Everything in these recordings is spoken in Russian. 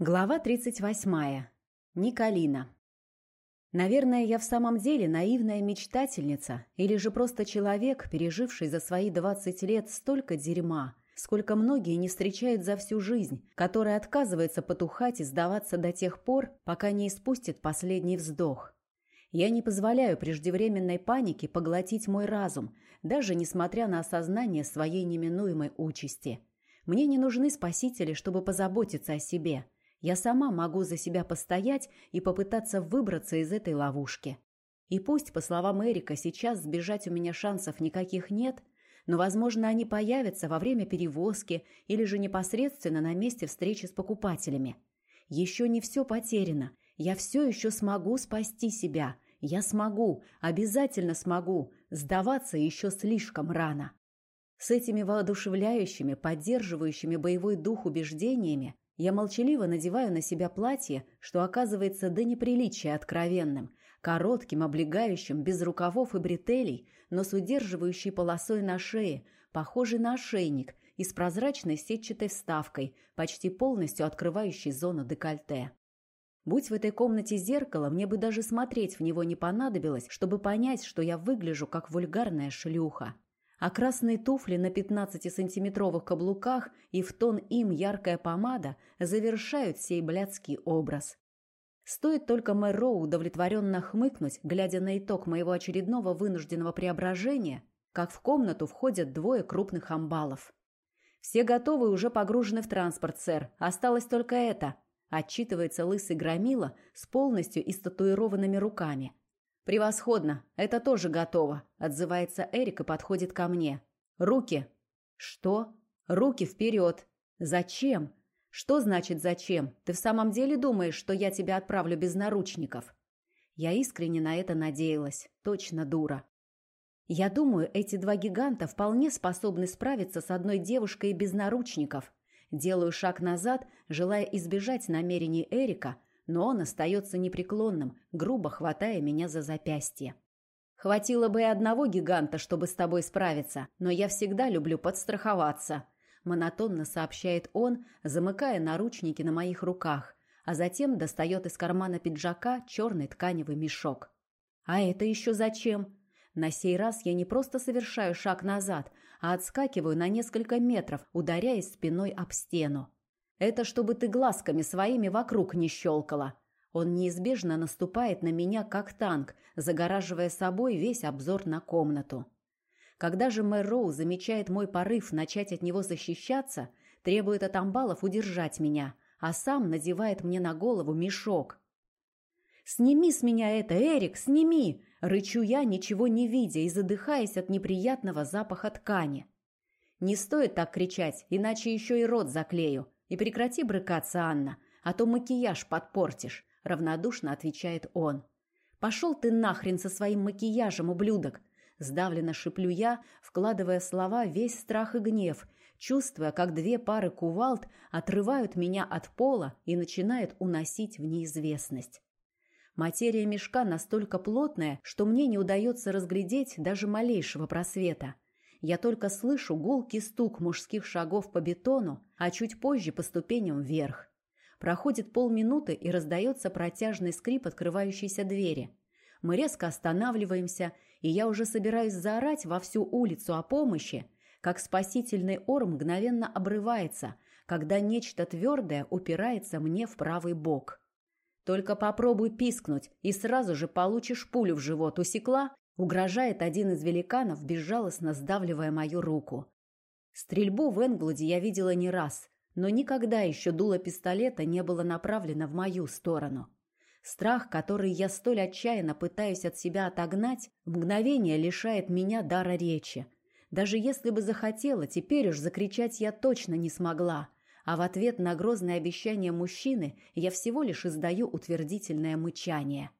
Глава 38. Николина. Наверное, я в самом деле наивная мечтательница или же просто человек, переживший за свои 20 лет столько дерьма, сколько многие не встречают за всю жизнь, который отказывается потухать и сдаваться до тех пор, пока не испустит последний вздох. Я не позволяю преждевременной панике поглотить мой разум, даже несмотря на осознание своей неминуемой участи. Мне не нужны спасители, чтобы позаботиться о себе – я сама могу за себя постоять и попытаться выбраться из этой ловушки. И пусть, по словам Эрика, сейчас сбежать у меня шансов никаких нет, но, возможно, они появятся во время перевозки или же непосредственно на месте встречи с покупателями. Еще не все потеряно. Я все еще смогу спасти себя. Я смогу, обязательно смогу. Сдаваться еще слишком рано. С этими воодушевляющими, поддерживающими боевой дух убеждениями я молчаливо надеваю на себя платье, что оказывается до неприличия откровенным, коротким, облегающим, без рукавов и бретелей, но с удерживающей полосой на шее, похожий на ошейник и с прозрачной сетчатой вставкой, почти полностью открывающей зону декольте. Будь в этой комнате зеркало, мне бы даже смотреть в него не понадобилось, чтобы понять, что я выгляжу как вульгарная шлюха а красные туфли на 15-сантиметровых каблуках и в тон им яркая помада завершают сей блядский образ. Стоит только Мэро удовлетворенно хмыкнуть, глядя на итог моего очередного вынужденного преображения, как в комнату входят двое крупных амбалов. «Все готовы и уже погружены в транспорт, сэр. Осталось только это», – отчитывается лысый громила с полностью истатуированными руками – «Превосходно! Это тоже готово!» – отзывается Эрик и подходит ко мне. «Руки!» «Что?» «Руки вперед!» «Зачем?» «Что значит зачем? Ты в самом деле думаешь, что я тебя отправлю без наручников?» Я искренне на это надеялась. Точно дура. Я думаю, эти два гиганта вполне способны справиться с одной девушкой без наручников. Делаю шаг назад, желая избежать намерений Эрика, но он остается непреклонным, грубо хватая меня за запястье. «Хватило бы и одного гиганта, чтобы с тобой справиться, но я всегда люблю подстраховаться», монотонно сообщает он, замыкая наручники на моих руках, а затем достает из кармана пиджака черный тканевый мешок. «А это еще зачем?» На сей раз я не просто совершаю шаг назад, а отскакиваю на несколько метров, ударяясь спиной об стену. Это чтобы ты глазками своими вокруг не щелкала. Он неизбежно наступает на меня, как танк, загораживая собой весь обзор на комнату. Когда же мэр Роу замечает мой порыв начать от него защищаться, требует от амбалов удержать меня, а сам надевает мне на голову мешок. «Сними с меня это, Эрик, сними!» Рычу я, ничего не видя и задыхаясь от неприятного запаха ткани. «Не стоит так кричать, иначе еще и рот заклею», «И прекрати брыкаться, Анна, а то макияж подпортишь», — равнодушно отвечает он. «Пошел ты нахрен со своим макияжем, ублюдок!» Сдавленно шиплю я, вкладывая слова весь страх и гнев, чувствуя, как две пары кувалд отрывают меня от пола и начинают уносить в неизвестность. Материя мешка настолько плотная, что мне не удается разглядеть даже малейшего просвета — я только слышу гулкий стук мужских шагов по бетону, а чуть позже по ступеням вверх. Проходит полминуты и раздается протяжный скрип открывающейся двери. Мы резко останавливаемся, и я уже собираюсь заорать во всю улицу о помощи, как спасительный ор мгновенно обрывается, когда нечто твердое упирается мне в правый бок. Только попробуй пискнуть, и сразу же получишь пулю в живот. Усекла? Угрожает один из великанов, безжалостно сдавливая мою руку. Стрельбу в Энглуде я видела не раз, но никогда еще дуло пистолета не было направлено в мою сторону. Страх, который я столь отчаянно пытаюсь от себя отогнать, в мгновение лишает меня дара речи. Даже если бы захотела, теперь уж закричать я точно не смогла, а в ответ на грозное обещание мужчины я всего лишь издаю утвердительное мычание.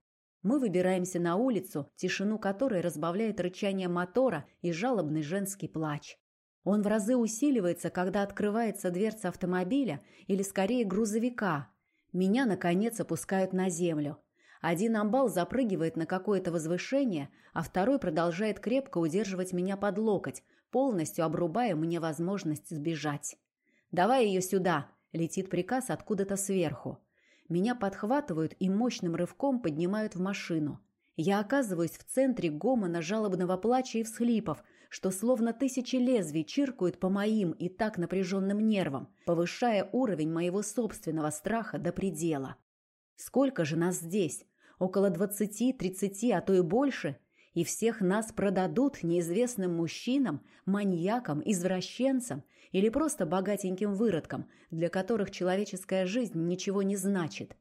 Мы выбираемся на улицу, тишину которой разбавляет рычание мотора и жалобный женский плач. Он в разы усиливается, когда открывается дверца автомобиля или скорее грузовика. Меня, наконец, опускают на землю. Один амбал запрыгивает на какое-то возвышение, а второй продолжает крепко удерживать меня под локоть, полностью обрубая мне возможность сбежать. «Давай ее сюда!» Летит приказ откуда-то сверху. Меня подхватывают и мощным рывком поднимают в машину. Я оказываюсь в центре гомона жалобного плача и всхлипов, что словно тысячи лезвий чиркают по моим и так напряженным нервам, повышая уровень моего собственного страха до предела. Сколько же нас здесь? Около двадцати, тридцати, а то и больше? И всех нас продадут неизвестным мужчинам, маньякам, извращенцам или просто богатеньким выродкам, для которых человеческая жизнь ничего не значит.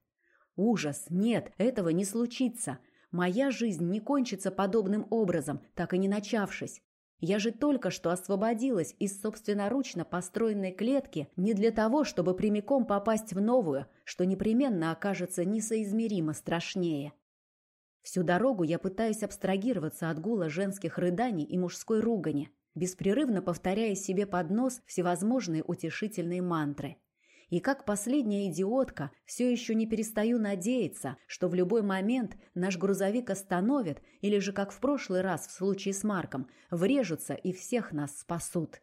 Ужас! Нет, этого не случится. Моя жизнь не кончится подобным образом, так и не начавшись. Я же только что освободилась из собственноручно построенной клетки не для того, чтобы прямиком попасть в новую, что непременно окажется несоизмеримо страшнее. Всю дорогу я пытаюсь абстрагироваться от гула женских рыданий и мужской ругани, беспрерывно повторяя себе под нос всевозможные утешительные мантры – и как последняя идиотка все еще не перестаю надеяться, что в любой момент наш грузовик остановит или же, как в прошлый раз в случае с Марком, врежутся и всех нас спасут.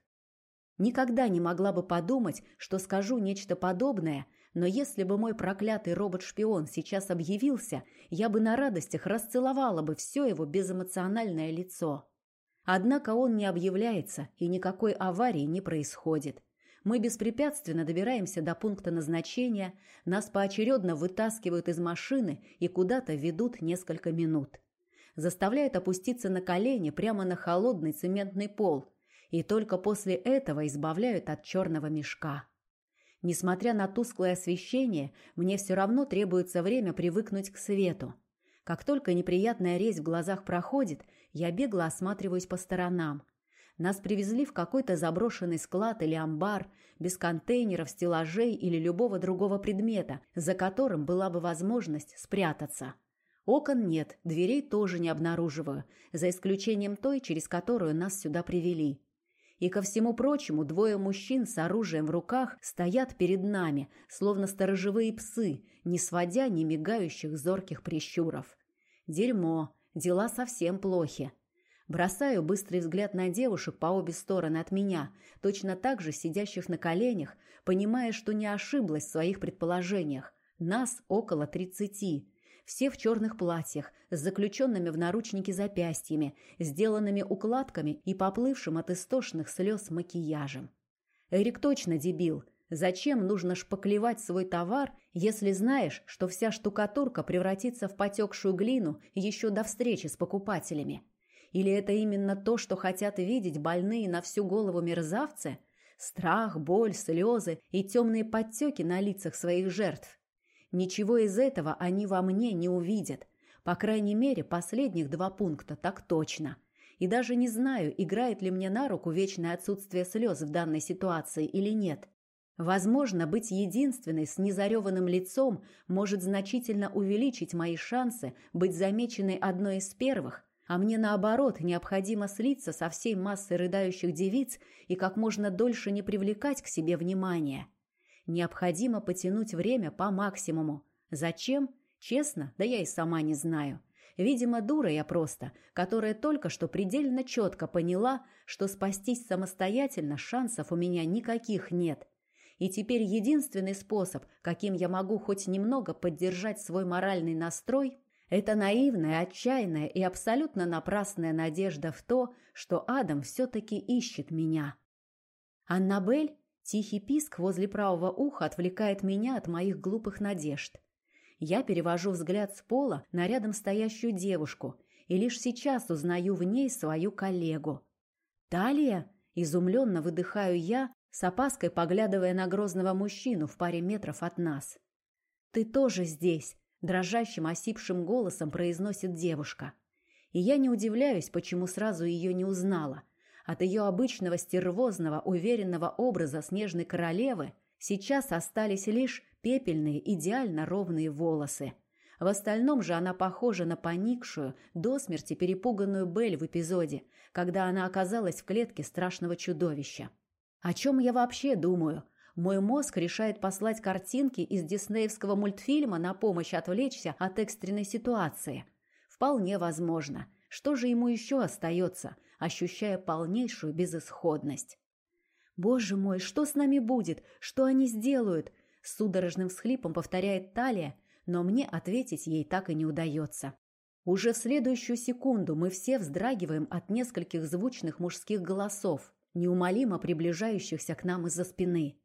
Никогда не могла бы подумать, что скажу нечто подобное, но если бы мой проклятый робот-шпион сейчас объявился, я бы на радостях расцеловала бы все его безэмоциональное лицо. Однако он не объявляется, и никакой аварии не происходит. Мы беспрепятственно добираемся до пункта назначения, нас поочередно вытаскивают из машины и куда-то ведут несколько минут. Заставляют опуститься на колени прямо на холодный цементный пол, и только после этого избавляют от черного мешка. Несмотря на тусклое освещение, мне все равно требуется время привыкнуть к свету. Как только неприятная резь в глазах проходит, я бегло осматриваюсь по сторонам – нас привезли в какой-то заброшенный склад или амбар, без контейнеров, стеллажей или любого другого предмета, за которым была бы возможность спрятаться. Окон нет, дверей тоже не обнаруживаю, за исключением той, через которую нас сюда привели. И ко всему прочему, двое мужчин с оружием в руках стоят перед нами, словно сторожевые псы, не сводя ни мигающих зорких прищуров. Дерьмо, дела совсем плохи. Бросаю быстрый взгляд на девушек по обе стороны от меня, точно так же сидящих на коленях, понимая, что не ошиблась в своих предположениях. Нас около тридцати. Все в черных платьях, с заключенными в наручники запястьями, сделанными укладками и поплывшим от истошных слез макияжем. Эрик точно дебил. Зачем нужно шпаклевать свой товар, если знаешь, что вся штукатурка превратится в потекшую глину еще до встречи с покупателями? Или это именно то, что хотят видеть больные на всю голову мерзавцы? Страх, боль, слезы и темные подтеки на лицах своих жертв. Ничего из этого они во мне не увидят. По крайней мере, последних два пункта так точно. И даже не знаю, играет ли мне на руку вечное отсутствие слез в данной ситуации или нет. Возможно, быть единственной с незареванным лицом может значительно увеличить мои шансы быть замеченной одной из первых, а мне, наоборот, необходимо слиться со всей массой рыдающих девиц и как можно дольше не привлекать к себе внимания. Необходимо потянуть время по максимуму. Зачем? Честно, да я и сама не знаю. Видимо, дура я просто, которая только что предельно четко поняла, что спастись самостоятельно шансов у меня никаких нет. И теперь единственный способ, каким я могу хоть немного поддержать свой моральный настрой, это наивная, отчаянная и абсолютно напрасная надежда в то, что Адам все-таки ищет меня. Аннабель, тихий писк возле правого уха отвлекает меня от моих глупых надежд. Я перевожу взгляд с пола на рядом стоящую девушку и лишь сейчас узнаю в ней свою коллегу. «Талия?» – изумленно выдыхаю я, с опаской поглядывая на грозного мужчину в паре метров от нас. «Ты тоже здесь!» дрожащим, осипшим голосом произносит девушка. И я не удивляюсь, почему сразу ее не узнала. От ее обычного стервозного, уверенного образа снежной королевы сейчас остались лишь пепельные, идеально ровные волосы. В остальном же она похожа на поникшую, до смерти перепуганную Бель в эпизоде, когда она оказалась в клетке страшного чудовища. О чем я вообще думаю? Мой мозг решает послать картинки из диснеевского мультфильма на помощь отвлечься от экстренной ситуации. Вполне возможно. Что же ему еще остается, ощущая полнейшую безысходность? «Боже мой, что с нами будет? Что они сделают?» С судорожным всхлипом повторяет Талия, но мне ответить ей так и не удается. Уже в следующую секунду мы все вздрагиваем от нескольких звучных мужских голосов, неумолимо приближающихся к нам из-за спины.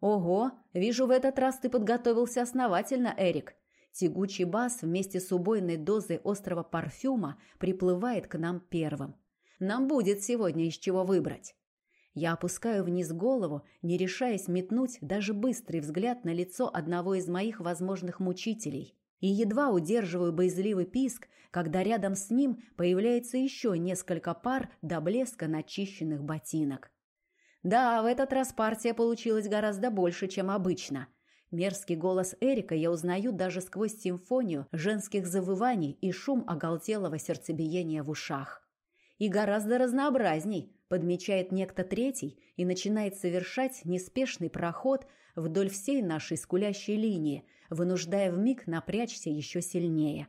«Ого, вижу, в этот раз ты подготовился основательно, Эрик!» Тягучий бас вместе с убойной дозой острого парфюма приплывает к нам первым. «Нам будет сегодня из чего выбрать!» Я опускаю вниз голову, не решаясь метнуть даже быстрый взгляд на лицо одного из моих возможных мучителей. И едва удерживаю боязливый писк, когда рядом с ним появляется еще несколько пар до блеска начищенных ботинок. Да, в этот раз партия получилась гораздо больше, чем обычно. Мерзкий голос Эрика я узнаю даже сквозь симфонию женских завываний и шум оголтелого сердцебиения в ушах. И гораздо разнообразней, подмечает некто третий и начинает совершать неспешный проход вдоль всей нашей скулящей линии, вынуждая вмиг напрячься еще сильнее.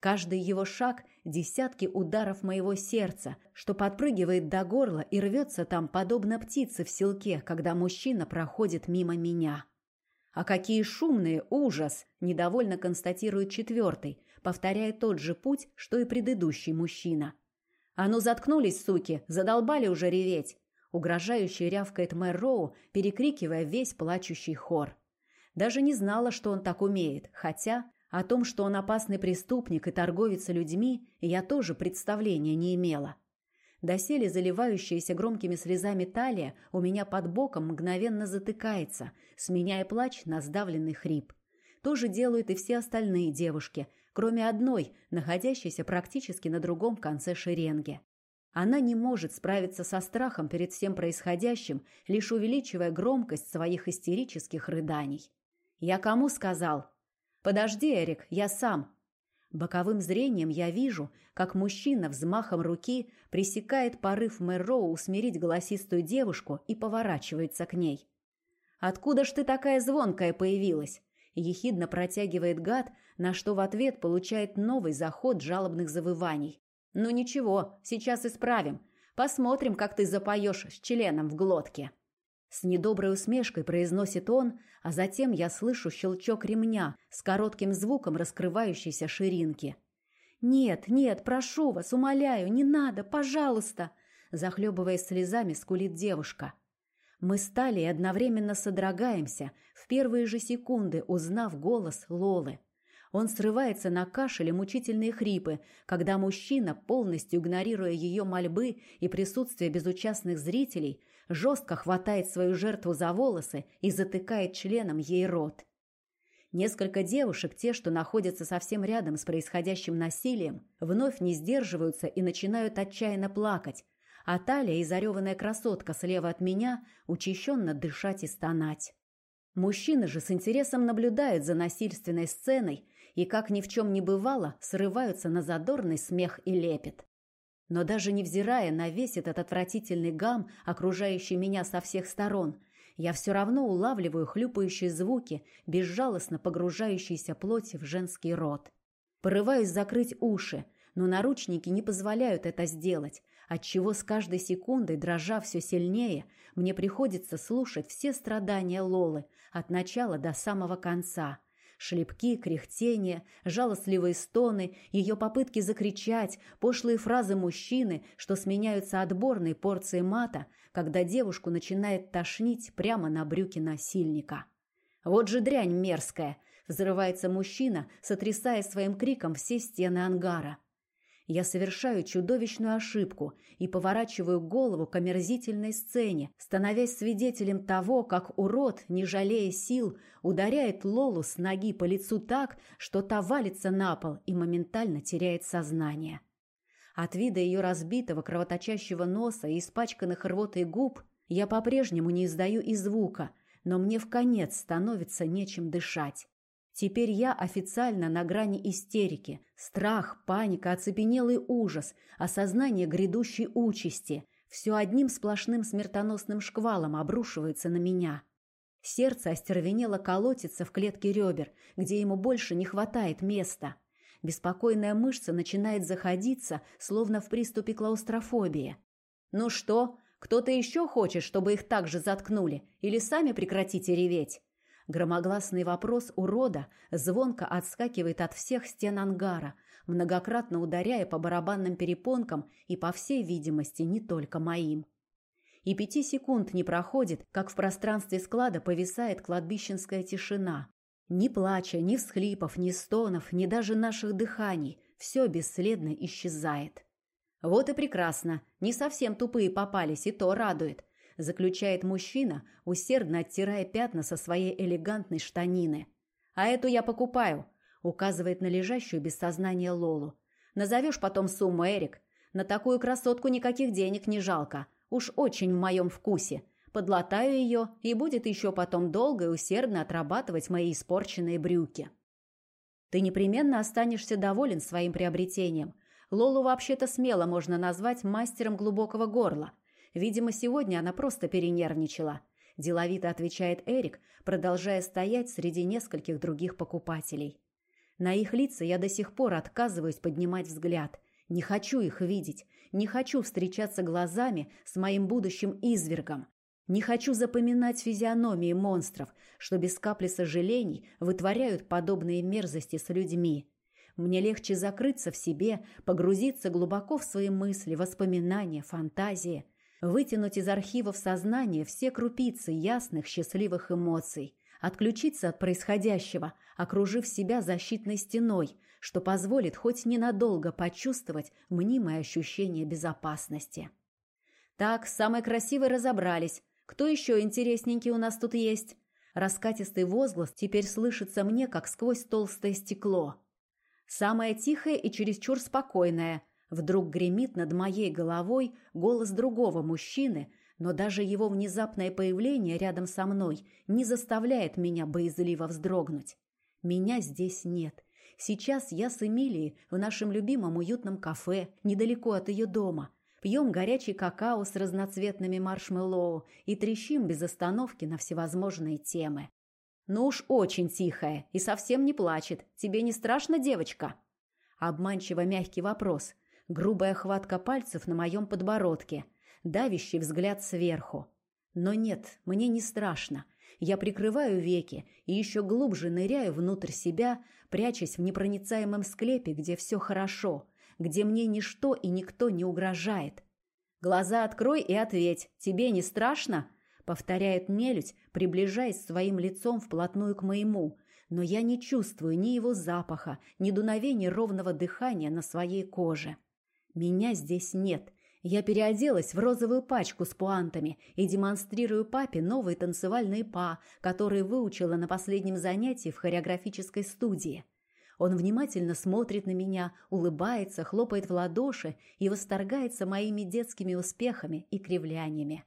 Каждый его шаг – десятки ударов моего сердца, что подпрыгивает до горла и рвется там, подобно птице в селке, когда мужчина проходит мимо меня. «А какие шумные! Ужас!» – недовольно констатирует четвертый, повторяя тот же путь, что и предыдущий мужчина – «А ну заткнулись, суки! Задолбали уже реветь!» Угрожающе рявкает мэр Роу, перекрикивая весь плачущий хор. Даже не знала, что он так умеет, хотя о том, что он опасный преступник и торговец людьми, я тоже представления не имела. Доселе заливающаяся громкими слезами талия у меня под боком мгновенно затыкается, сменяя плач на сдавленный хрип. То же делают и все остальные девушки – кроме одной, находящейся практически на другом конце шеренги. Она не может справиться со страхом перед всем происходящим, лишь увеличивая громкость своих истерических рыданий. «Я кому сказал?» «Подожди, Эрик, я сам». Боковым зрением я вижу, как мужчина взмахом руки пресекает порыв Мэрроу усмирить голосистую девушку и поворачивается к ней. «Откуда ж ты такая звонкая появилась?» Ехидно протягивает гад, на что в ответ получает новый заход жалобных завываний. «Ну ничего, сейчас исправим. Посмотрим, как ты запоешь с членом в глотке». С недоброй усмешкой произносит он, а затем я слышу щелчок ремня с коротким звуком раскрывающейся ширинки. «Нет, нет, прошу вас, умоляю, не надо, пожалуйста!» Захлебываясь слезами, скулит девушка. Мы стали и одновременно содрогаемся, в первые же секунды узнав голос Лолы. Он срывается на кашель и мучительные хрипы, когда мужчина, полностью игнорируя ее мольбы и присутствие безучастных зрителей, жестко хватает свою жертву за волосы и затыкает членом ей рот. Несколько девушек, те, что находятся совсем рядом с происходящим насилием, вновь не сдерживаются и начинают отчаянно плакать, а Талия и зареванная красотка слева от меня учащенно дышать и стонать. Мужчины же с интересом наблюдают за насильственной сценой и, как ни в чем не бывало, срываются на задорный смех и лепет. Но даже невзирая на весь этот отвратительный гам, окружающий меня со всех сторон, я все равно улавливаю хлюпающие звуки, безжалостно погружающиеся плоти в женский рот. Порываюсь закрыть уши, но наручники не позволяют это сделать, отчего с каждой секундой, дрожа все сильнее, мне приходится слушать все страдания Лолы от начала до самого конца – Шлепки, кряхтения, жалостливые стоны, ее попытки закричать, пошлые фразы мужчины, что сменяются отборной порцией мата, когда девушку начинает тошнить прямо на брюки насильника. «Вот же дрянь мерзкая!» – взрывается мужчина, сотрясая своим криком все стены ангара. Я совершаю чудовищную ошибку и поворачиваю голову к омерзительной сцене, становясь свидетелем того, как урод, не жалея сил, ударяет Лолу с ноги по лицу так, что та валится на пол и моментально теряет сознание. От вида ее разбитого кровоточащего носа и испачканных рвотой губ я по-прежнему не издаю и звука, но мне в конец становится нечем дышать. Теперь я официально на грани истерики. Страх, паника, оцепенелый ужас, осознание грядущей участи. Все одним сплошным смертоносным шквалом обрушивается на меня. Сердце остервенело колотится в клетке ребер, где ему больше не хватает места. Беспокойная мышца начинает заходиться, словно в приступе клаустрофобии. «Ну что, Кто-то еще хочет, чтобы их также заткнули? Или сами прекратите реветь?» Громогласный вопрос урода звонко отскакивает от всех стен ангара, многократно ударяя по барабанным перепонкам и, по всей видимости, не только моим. И пяти секунд не проходит, как в пространстве склада повисает кладбищенская тишина. Ни плача, ни всхлипов, ни стонов, ни даже наших дыханий. Все бесследно исчезает. Вот и прекрасно. Не совсем тупые попались, и то радует. Заключает мужчина, усердно оттирая пятна со своей элегантной штанины. А эту я покупаю. Указывает на лежащую без сознания Лолу. Назовешь потом сумму, Эрик. На такую красотку никаких денег не жалко. Уж очень в моем вкусе. Подлатаю ее, и будет еще потом долго и усердно отрабатывать мои испорченные брюки. Ты непременно останешься доволен своим приобретением. Лолу вообще-то смело можно назвать мастером глубокого горла. Видимо, сегодня она просто перенервничала. Деловито отвечает Эрик, продолжая стоять среди нескольких других покупателей. На их лица я до сих пор отказываюсь поднимать взгляд. Не хочу их видеть. Не хочу встречаться глазами с моим будущим извергом. Не хочу запоминать физиономии монстров, что без капли сожалений вытворяют подобные мерзости с людьми. Мне легче закрыться в себе, погрузиться глубоко в свои мысли, воспоминания, фантазии, вытянуть из архивов сознания все крупицы ясных, счастливых эмоций, отключиться от происходящего, окружив себя защитной стеной, что позволит хоть ненадолго почувствовать мнимое ощущение безопасности. Так, самой красивой разобрались. Кто еще интересненький у нас тут есть? Раскатистый возглас теперь слышится мне, как сквозь толстое стекло. Самое тихое и чересчур спокойное. Вдруг гремит над моей головой голос другого мужчины, но даже его внезапное появление рядом со мной не заставляет меня боязливо вздрогнуть. Меня здесь нет. Сейчас я с Эмилией в нашем любимом уютном кафе, недалеко от ее дома. Пьем горячий какао с разноцветными маршмеллоу и трещим без остановки на всевозможные темы. Ну уж очень тихая и совсем не плачет. Тебе не страшно, девочка? Обманчиво мягкий вопрос. Грубая хватка пальцев на моем подбородке. Давящий взгляд сверху. Но нет, мне не страшно. Я прикрываю веки и еще глубже ныряю внутрь себя, прячась в непроницаемом склепе, где все хорошо, где мне ничто и никто не угрожает. Глаза открой и ответь. Тебе не страшно? повторяет нелюдь, приближаясь своим лицом вплотную к моему, но я не чувствую ни его запаха, ни дуновения ровного дыхания на своей коже. Меня здесь нет. Я переоделась в розовую пачку с пуантами и демонстрирую папе новые танцевальные па, которые выучила на последнем занятии в хореографической студии. Он внимательно смотрит на меня, улыбается, хлопает в ладоши и восторгается моими детскими успехами и кривляниями.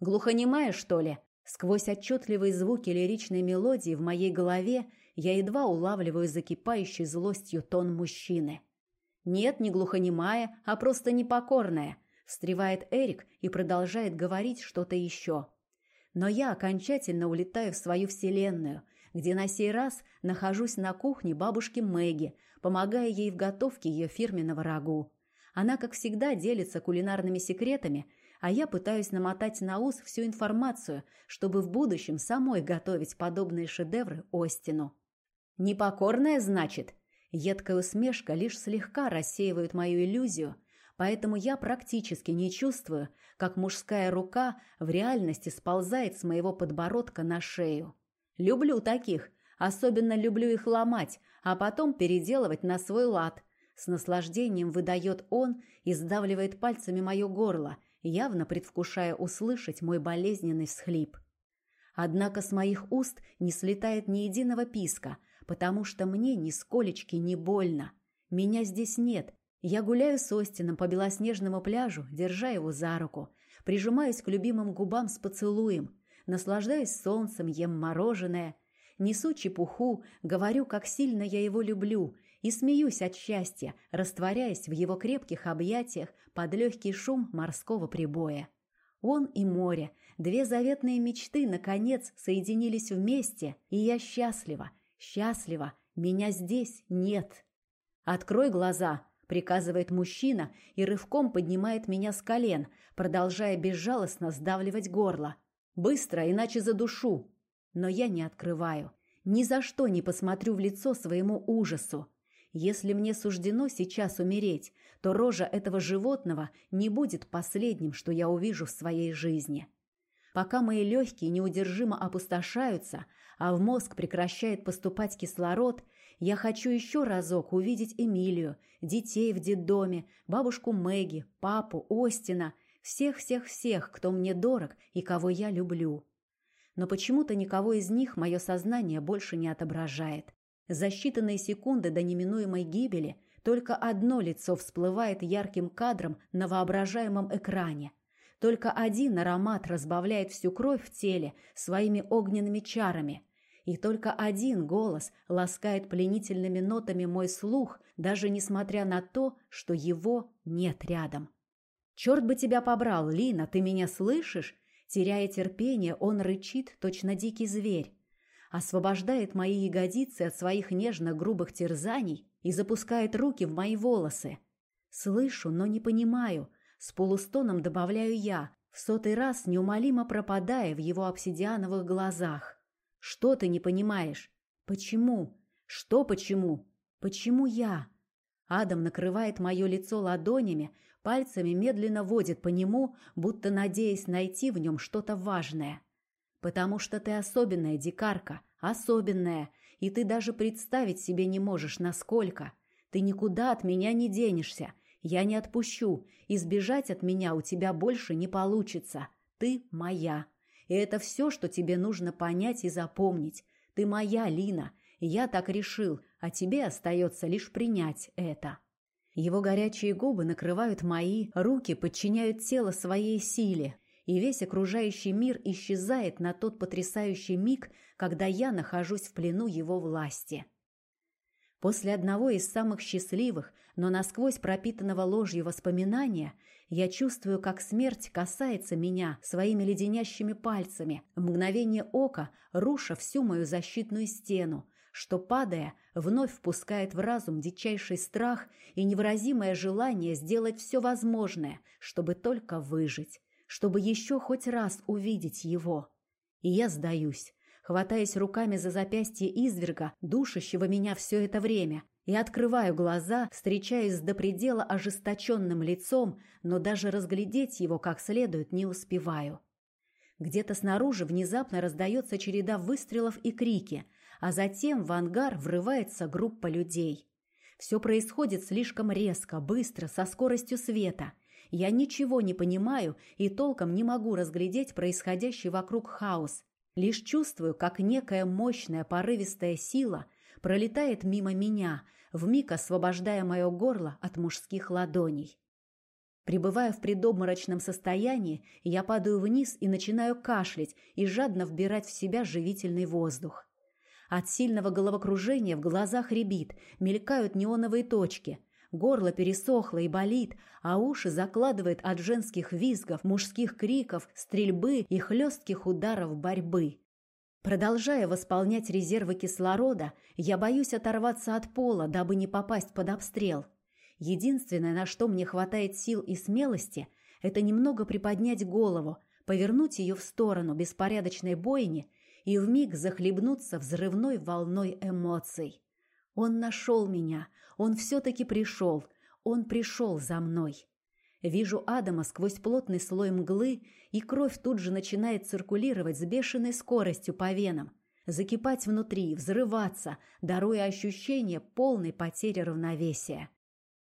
Глухонемая, что ли? Сквозь отчетливые звуки лиричной мелодии в моей голове я едва улавливаю закипающей злостью тон мужчины. «Нет, не глухонемая, а просто непокорная», — встревает Эрик и продолжает говорить что-то еще. Но я окончательно улетаю в свою вселенную, где на сей раз нахожусь на кухне бабушки Мэгги, помогая ей в готовке ее фирменного рагу. Она, как всегда, делится кулинарными секретами а я пытаюсь намотать на ус всю информацию, чтобы в будущем самой готовить подобные шедевры Остину. Непокорная, значит? Едкая усмешка лишь слегка рассеивает мою иллюзию, поэтому я практически не чувствую, как мужская рука в реальности сползает с моего подбородка на шею. Люблю таких, особенно люблю их ломать, а потом переделывать на свой лад. С наслаждением выдает он и сдавливает пальцами мое горло, явно предвкушая услышать мой болезненный всхлип. Однако с моих уст не слетает ни единого писка, потому что мне ни сколечки не больно. Меня здесь нет. Я гуляю с Остином по белоснежному пляжу, держа его за руку, прижимаюсь к любимым губам с поцелуем, наслаждаюсь солнцем, ем мороженое, несу чепуху, говорю, как сильно я его люблю и смеюсь от счастья, растворяясь в его крепких объятиях под легкий шум морского прибоя. Он и море, две заветные мечты, наконец, соединились вместе, и я счастлива, счастлива, меня здесь нет. «Открой глаза», приказывает мужчина и рывком поднимает меня с колен, продолжая безжалостно сдавливать горло. Быстро, иначе задушу. Но я не открываю. Ни за что не посмотрю в лицо своему ужасу. Если мне суждено сейчас умереть, то рожа этого животного не будет последним, что я увижу в своей жизни. Пока мои легкие неудержимо опустошаются, а в мозг прекращает поступать кислород, я хочу еще разок увидеть Эмилию, детей в детдоме, бабушку Мэгги, папу, Остина, всех-всех-всех, кто мне дорог и кого я люблю. Но почему-то никого из них мое сознание больше не отображает. За считанные секунды до неминуемой гибели только одно лицо всплывает ярким кадром на воображаемом экране. Только один аромат разбавляет всю кровь в теле своими огненными чарами. И только один голос ласкает пленительными нотами мой слух, даже несмотря на то, что его нет рядом. «Черт бы тебя побрал, Лина, ты меня слышишь?» Теряя терпение, он рычит, точно дикий зверь освобождает мои ягодицы от своих нежно-грубых терзаний и запускает руки в мои волосы. Слышу, но не понимаю. С полустоном добавляю я, в сотый раз неумолимо пропадая в его обсидиановых глазах. Что ты не понимаешь? Почему? Что почему? Почему я? Адам накрывает мое лицо ладонями, пальцами медленно водит по нему, будто надеясь найти в нем что-то важное. Потому что ты особенная дикарка, особенная, и ты даже представить себе не можешь, насколько. Ты никуда от меня не денешься. Я не отпущу. Избежать от меня у тебя больше не получится. Ты моя. И это все, что тебе нужно понять и запомнить. Ты моя, Лина. Я так решил, а тебе остается лишь принять это. Его горячие губы накрывают мои, руки подчиняют тело своей силе, и весь окружающий мир исчезает на тот потрясающий миг, когда я нахожусь в плену его власти. После одного из самых счастливых, но насквозь пропитанного ложью воспоминания, я чувствую, как смерть касается меня своими леденящими пальцами, мгновение ока руша всю мою защитную стену, что, падая, вновь впускает в разум дичайший страх и невыразимое желание сделать все возможное, чтобы только выжить чтобы еще хоть раз увидеть его. И я сдаюсь, хватаясь руками за запястье изверга, душащего меня все это время, и открываю глаза, встречаясь с до предела ожесточенным лицом, но даже разглядеть его как следует не успеваю. Где-то снаружи внезапно раздается череда выстрелов и крики, а затем в ангар врывается группа людей. Все происходит слишком резко, быстро, со скоростью света – я ничего не понимаю и толком не могу разглядеть происходящий вокруг хаос. Лишь чувствую, как некая мощная порывистая сила пролетает мимо меня, вмиг освобождая мое горло от мужских ладоней. Пребывая в предобморочном состоянии, я падаю вниз и начинаю кашлять и жадно вбирать в себя живительный воздух. От сильного головокружения в глазах рябит, мелькают неоновые точки. Горло пересохло и болит, а уши закладывает от женских визгов, мужских криков, стрельбы и хлестких ударов борьбы. Продолжая восполнять резервы кислорода, я боюсь оторваться от пола, дабы не попасть под обстрел. Единственное, на что мне хватает сил и смелости, это немного приподнять голову, повернуть ее в сторону беспорядочной бойни и вмиг захлебнуться взрывной волной эмоций. Он нашел меня, он все-таки пришел, он пришел за мной. Вижу Адама сквозь плотный слой мглы, и кровь тут же начинает циркулировать с бешеной скоростью по венам, закипать внутри, взрываться, даруя ощущение полной потери равновесия.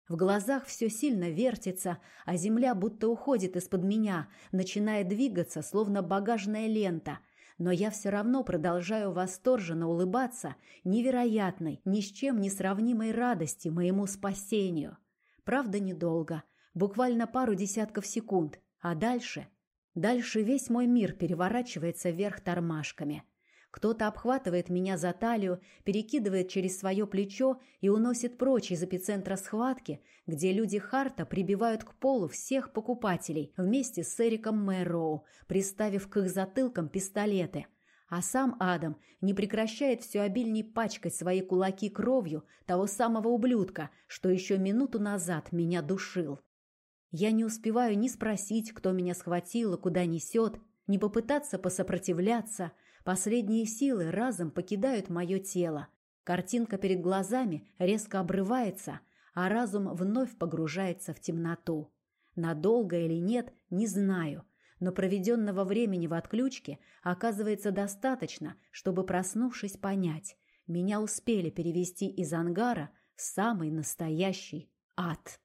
В глазах все сильно вертится, а земля будто уходит из-под меня, начиная двигаться, словно багажная лента – но я все равно продолжаю восторженно улыбаться невероятной, ни с чем не сравнимой радости моему спасению. Правда, недолго, буквально пару десятков секунд, а дальше... Дальше весь мой мир переворачивается вверх тормашками – кто-то обхватывает меня за талию, перекидывает через свое плечо и уносит прочь из эпицентра схватки, где люди Харта прибивают к полу всех покупателей вместе с Эриком Мэроу, приставив к их затылкам пистолеты. А сам Адам не прекращает все обильней пачкать свои кулаки кровью того самого ублюдка, что еще минуту назад меня душил. Я не успеваю ни спросить, кто меня схватил и куда несет, ни попытаться посопротивляться. Последние силы разом покидают мое тело. Картинка перед глазами резко обрывается, а разум вновь погружается в темноту. Надолго или нет, не знаю – но проведенного времени в отключке оказывается достаточно, чтобы, проснувшись, понять, меня успели перевести из ангара в самый настоящий ад.